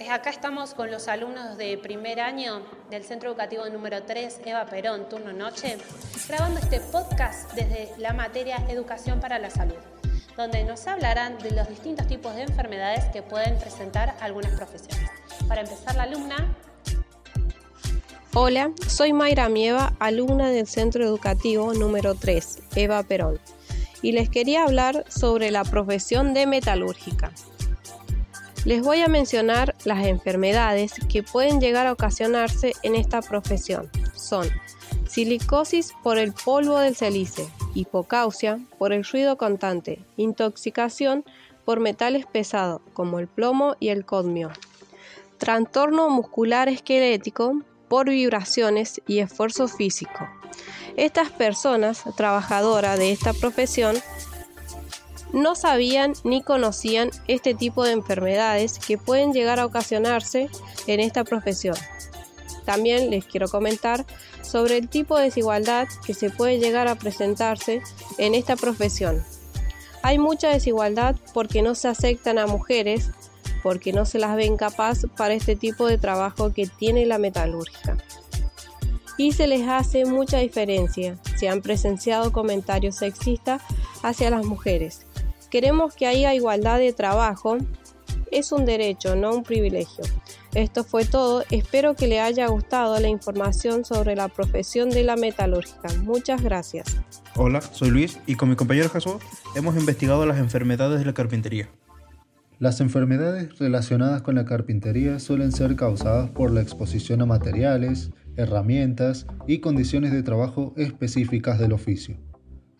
eh, acá estamos con los alumnos de primer año del Centro Educativo número 3, Eva Perón, turno noche, grabando este podcast desde la materia Educación para la Salud, donde nos hablarán de los distintos tipos de enfermedades que pueden presentar algunas profesiones. Para empezar, la alumna. Hola, soy Mayra Mieva, alumna del Centro Educativo número 3, Eva Perón, y les quería hablar sobre la profesión de metalúrgica. Les voy a mencionar las enfermedades que pueden llegar a ocasionarse en esta profesión. Son silicosis por el polvo del celice, hipocausia por el ruido constante, intoxicación por metales pesados como el plomo y el codmio, trastorno muscular esquelético por vibraciones y esfuerzo físico. Estas personas trabajadoras de esta profesión no sabían ni conocían este tipo de enfermedades que pueden llegar a ocasionarse en esta profesión. También les quiero comentar sobre el tipo de desigualdad que se puede llegar a presentarse en esta profesión. Hay mucha desigualdad porque no se aceptan a mujeres, porque no se las ven capaz para este tipo de trabajo que tiene la metalúrgica. Y se les hace mucha diferencia. Se han presenciado comentarios sexistas hacia las mujeres, Queremos que haya igualdad de trabajo. Es un derecho, no un privilegio. Esto fue todo. Espero que le haya gustado la información sobre la profesión de la metalúrgica. Muchas gracias. Hola, soy Luis y con mi compañero Jesús hemos investigado las enfermedades de la carpintería. Las enfermedades relacionadas con la carpintería suelen ser causadas por la exposición a materiales, herramientas y condiciones de trabajo específicas del oficio.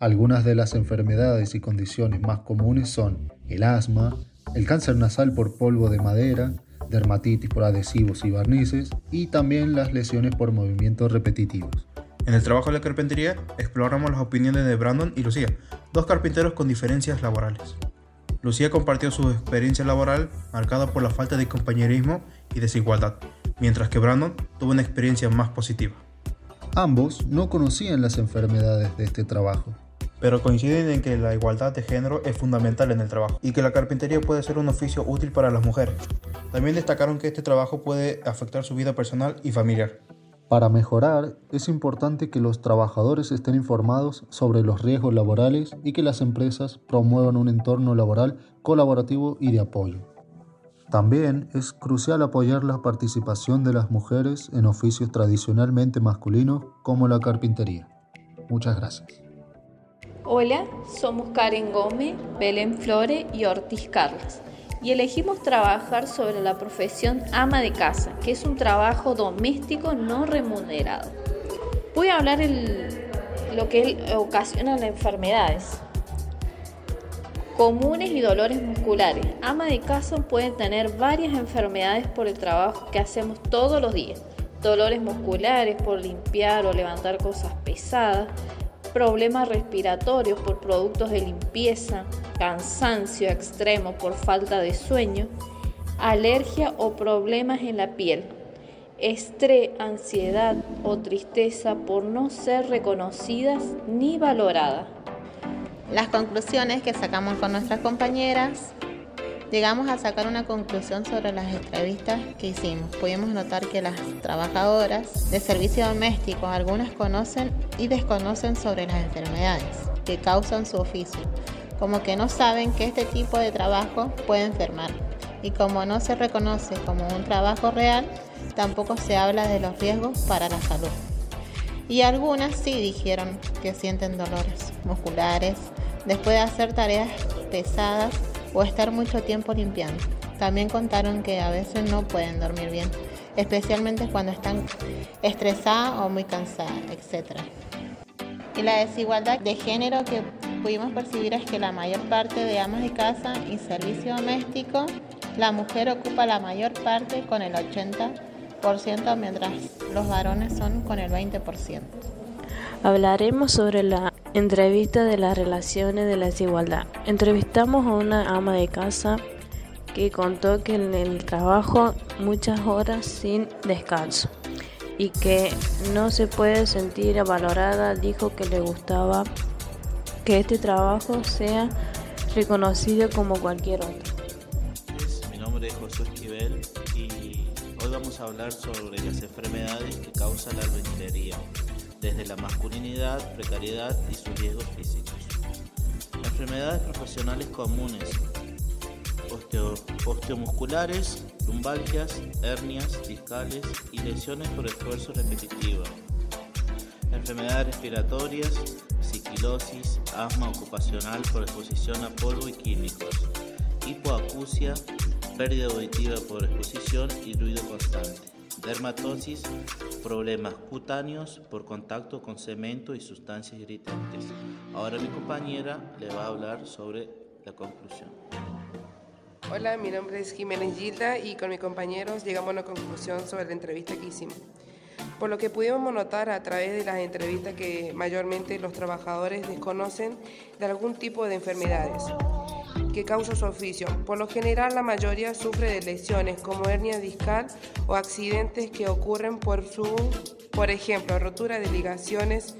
Algunas de las enfermedades y condiciones más comunes son el asma, el cáncer nasal por polvo de madera, dermatitis por adhesivos y barnices y también las lesiones por movimientos repetitivos. En el trabajo de la carpintería exploramos las opiniones de Brandon y Lucía, dos carpinteros con diferencias laborales. Lucía compartió su experiencia laboral marcada por la falta de compañerismo y desigualdad, mientras que Brandon tuvo una experiencia más positiva. Ambos no conocían las enfermedades de este trabajo, pero coinciden en que la igualdad de género es fundamental en el trabajo y que la carpintería puede ser un oficio útil para las mujeres. También destacaron que este trabajo puede afectar su vida personal y familiar. Para mejorar, es importante que los trabajadores estén informados sobre los riesgos laborales y que las empresas promuevan un entorno laboral colaborativo y de apoyo. También es crucial apoyar la participación de las mujeres en oficios tradicionalmente masculinos como la carpintería. Muchas gracias. Hola, somos Karen Gómez, Belén Flore y Ortiz Carlos y elegimos trabajar sobre la profesión ama de casa, que es un trabajo doméstico no remunerado. Voy a hablar de lo que ocasiona las enfermedades comunes y dolores musculares. Ama de casa puede tener varias enfermedades por el trabajo que hacemos todos los días. Dolores musculares por limpiar o levantar cosas pesadas, problemas respiratorios por productos de limpieza, cansancio extremo por falta de sueño, alergia o problemas en la piel, estrés, ansiedad o tristeza por no ser reconocidas ni valoradas. Las conclusiones que sacamos con nuestras compañeras llegamos a sacar una conclusión sobre las entrevistas que hicimos. Pudimos notar que las trabajadoras de servicio doméstico, algunas conocen y desconocen sobre las enfermedades que causan su oficio, como que no saben que este tipo de trabajo puede enfermar. Y como no se reconoce como un trabajo real, tampoco se habla de los riesgos para la salud. Y algunas sí dijeron que sienten dolores musculares después de hacer tareas pesadas o estar mucho tiempo limpiando. También contaron que a veces no pueden dormir bien, especialmente cuando están estresadas o muy cansadas, etc. Y la desigualdad de género que pudimos percibir es que la mayor parte de amas de casa y servicio doméstico, la mujer ocupa la mayor parte con el 80%, mientras los varones son con el 20%. Hablaremos sobre la Entrevista de las relaciones de la desigualdad. Entrevistamos a una ama de casa que contó que en el trabajo muchas horas sin descanso y que no se puede sentir valorada. Dijo que le gustaba que este trabajo sea reconocido como cualquier otro. Mi nombre es Josué Esquivel y hoy vamos a hablar sobre las enfermedades que causa la albañilería, desde la masculinidad, precariedad y sus riesgos físicos. Enfermedades profesionales comunes, osteomusculares, lumbalgias, hernias discales y lesiones por esfuerzo repetitivo. Enfermedades respiratorias, siquilosis, asma ocupacional por exposición a polvo y químicos, hipoacusia, pérdida auditiva por exposición y ruido constante, dermatosis, problemas cutáneos por contacto con cemento y sustancias irritantes. Ahora mi compañera le va a hablar sobre la conclusión. Hola, mi nombre es Jiménez Gilda y con mis compañeros llegamos a una conclusión sobre la entrevista que hicimos. Por lo que pudimos notar a través de las entrevistas que mayormente los trabajadores desconocen de algún tipo de enfermedades que causa su oficio. Por lo general la mayoría sufre de lesiones como hernia discal o accidentes que ocurren por su, por ejemplo, rotura de ligaciones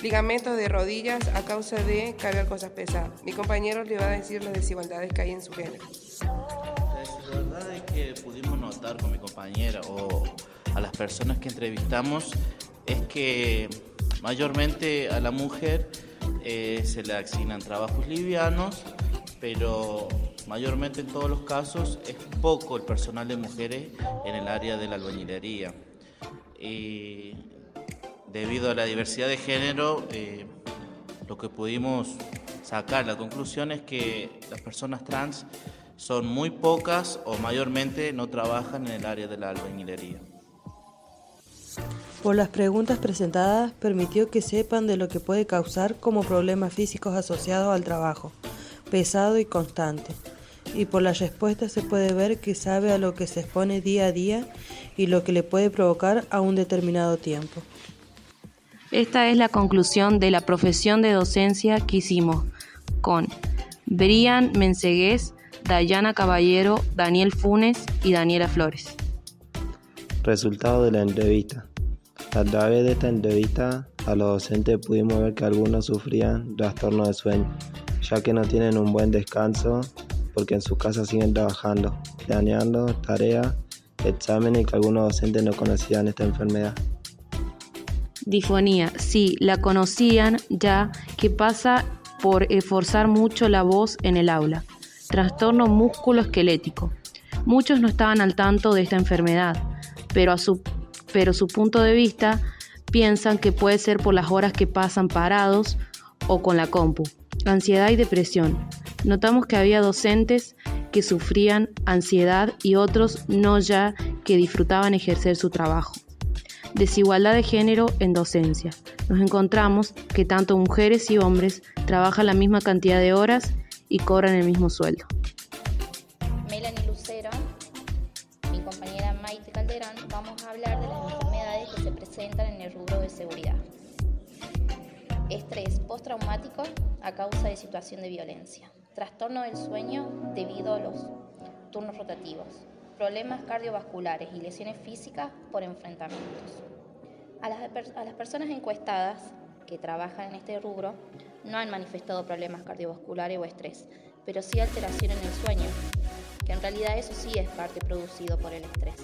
ligamentos de rodillas a causa de cargar cosas pesadas. Mi compañero le va a decir las desigualdades que hay en su género. La desigualdad que pudimos notar con mi compañera o a las personas que entrevistamos es que mayormente a la mujer eh, se le asignan trabajos livianos, pero mayormente en todos los casos es poco el personal de mujeres en el área de la albañilería. Y debido a la diversidad de género, eh, lo que pudimos sacar, la conclusión es que las personas trans son muy pocas o mayormente no trabajan en el área de la albañilería. Por las preguntas presentadas permitió que sepan de lo que puede causar como problemas físicos asociados al trabajo, pesado y constante. Y por las respuestas se puede ver que sabe a lo que se expone día a día y lo que le puede provocar a un determinado tiempo. Esta es la conclusión de la profesión de docencia que hicimos con Brian Mensegués, Dayana Caballero, Daniel Funes y Daniela Flores. Resultado de la entrevista. A través de esta entrevista a los docentes pudimos ver que algunos sufrían trastorno de sueño, ya que no tienen un buen descanso porque en su casa siguen trabajando, planeando tareas, exámenes y que algunos docentes no conocían esta enfermedad. Difonía, sí, la conocían ya que pasa por esforzar mucho la voz en el aula. Trastorno músculo-esquelético. Muchos no estaban al tanto de esta enfermedad, pero a su, pero su punto de vista piensan que puede ser por las horas que pasan parados o con la compu. Ansiedad y depresión. Notamos que había docentes que sufrían ansiedad y otros no ya que disfrutaban ejercer su trabajo. Desigualdad de género en docencia. Nos encontramos que tanto mujeres y hombres trabajan la misma cantidad de horas y cobran el mismo sueldo. Estrés postraumático a causa de situación de violencia. Trastorno del sueño debido a los turnos rotativos problemas cardiovasculares y lesiones físicas por enfrentamientos. A las, a las, personas encuestadas que trabajan en este rubro no han manifestado problemas cardiovasculares o estrés, pero sí alteración en el sueño, que en realidad eso sí es parte producido por el estrés,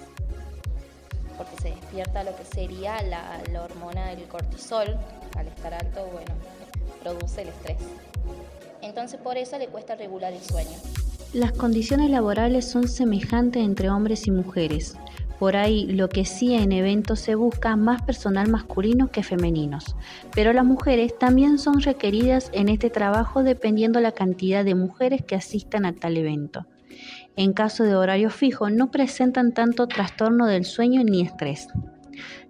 porque se despierta lo que sería la, la hormona del cortisol, al estar alto, bueno, produce el estrés. Entonces por eso le cuesta regular el sueño. Las condiciones laborales son semejantes entre hombres y mujeres. Por ahí lo que sí en eventos se busca más personal masculino que femeninos. Pero las mujeres también son requeridas en este trabajo dependiendo la cantidad de mujeres que asistan a tal evento. En caso de horario fijo no presentan tanto trastorno del sueño ni estrés.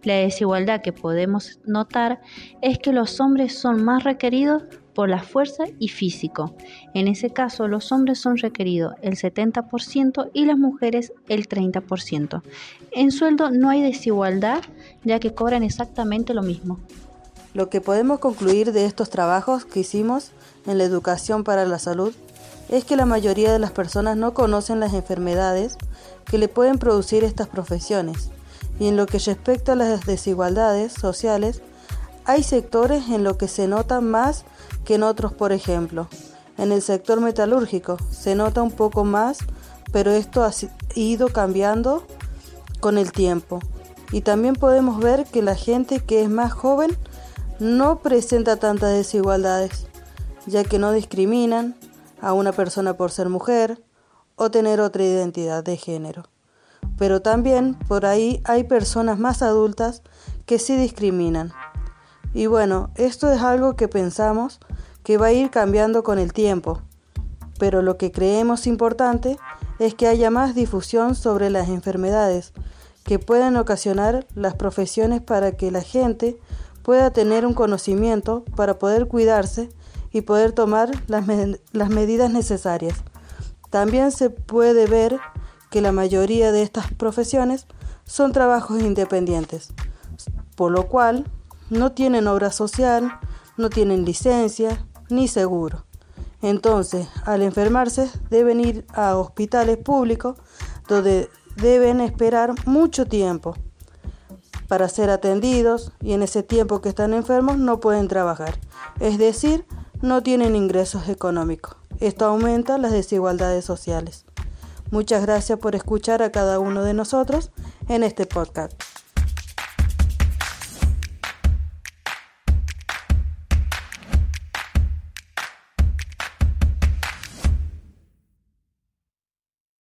La desigualdad que podemos notar es que los hombres son más requeridos por la fuerza y físico. En ese caso, los hombres son requeridos el 70% y las mujeres el 30%. En sueldo no hay desigualdad, ya que cobran exactamente lo mismo. Lo que podemos concluir de estos trabajos que hicimos en la educación para la salud es que la mayoría de las personas no conocen las enfermedades que le pueden producir estas profesiones. Y en lo que respecta a las desigualdades sociales, hay sectores en los que se nota más que en otros, por ejemplo. En el sector metalúrgico se nota un poco más pero esto ha ido cambiando con el tiempo. Y también podemos ver que la gente que es más joven no presenta tantas desigualdades, ya que no discriminan a una persona por ser mujer o tener otra identidad de género. Pero también por ahí hay personas más adultas que sí discriminan. Y bueno, esto es algo que pensamos que va a ir cambiando con el tiempo, pero lo que creemos importante es que haya más difusión sobre las enfermedades que pueden ocasionar las profesiones para que la gente pueda tener un conocimiento para poder cuidarse y poder tomar las, las medidas necesarias. También se puede ver que la mayoría de estas profesiones son trabajos independientes, por lo cual no tienen obra social, no tienen licencia ni seguro. Entonces, al enfermarse, deben ir a hospitales públicos donde deben esperar mucho tiempo para ser atendidos y en ese tiempo que están enfermos no pueden trabajar, es decir, no tienen ingresos económicos. Esto aumenta las desigualdades sociales. Muchas gracias por escuchar a cada uno de nosotros en este podcast.